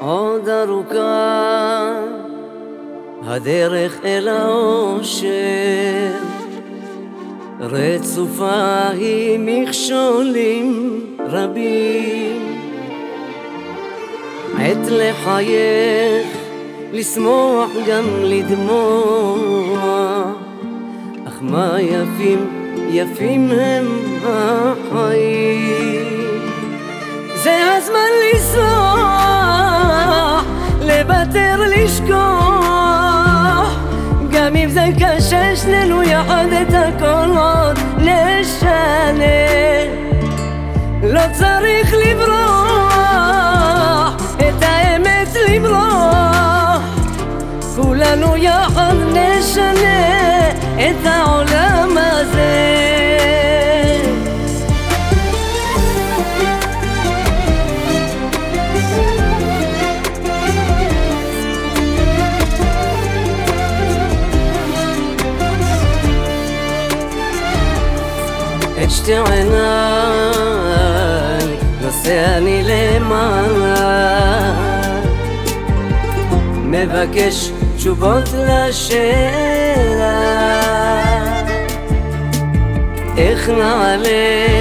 עוד ארוכה הדרך אל האושר, רצופה היא מכשולים רבים. עת לחייך, לשמוח גם לדמוע, אך מה יפים, יפים הם החיים. שנינו יחד את הכל עוד נשנה לא צריך לברוח, את האמת למרוח כולנו יחד נשנה את העולם שתי עיניי נושא אני למעלה. מבקש תשובות לשאלה איך נעלה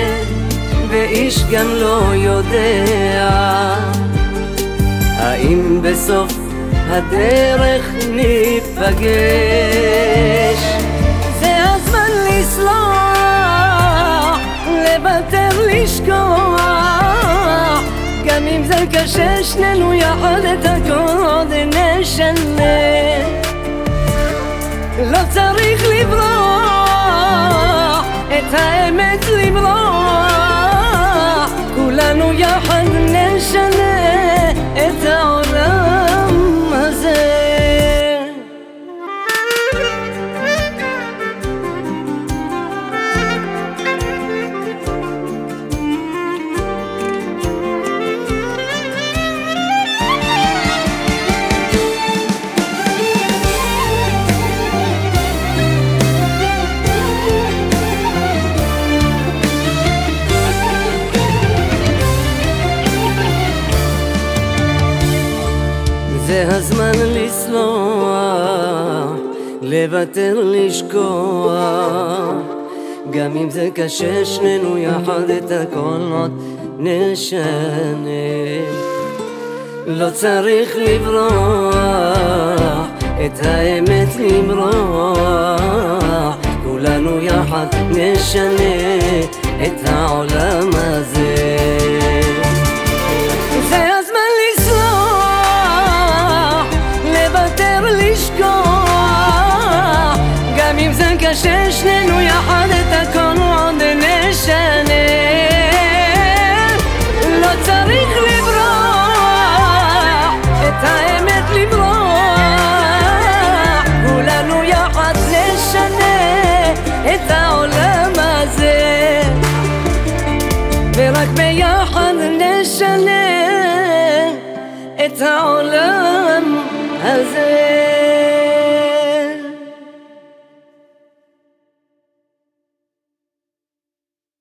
ואיש גם לא יודע. האם בסוף הדרך ניפגש? זה הזמן לסלוח לוותר, לשכוח. גם אם זה קשה, שנינו יחד את הכל נשנה. לא צריך לברוח, את האמת למרוח כולנו יחד נשנה את העולם זה הזמן לסלוח, לוותר, לשכוח גם אם זה קשה, שנינו יחד את הכל עוד נשנה. לא צריך לברוח, את האמת למרוח. כולנו יחד נשנה את העולם נשנה את העולם הזה. ורק ביחד נשנה את העולם הזה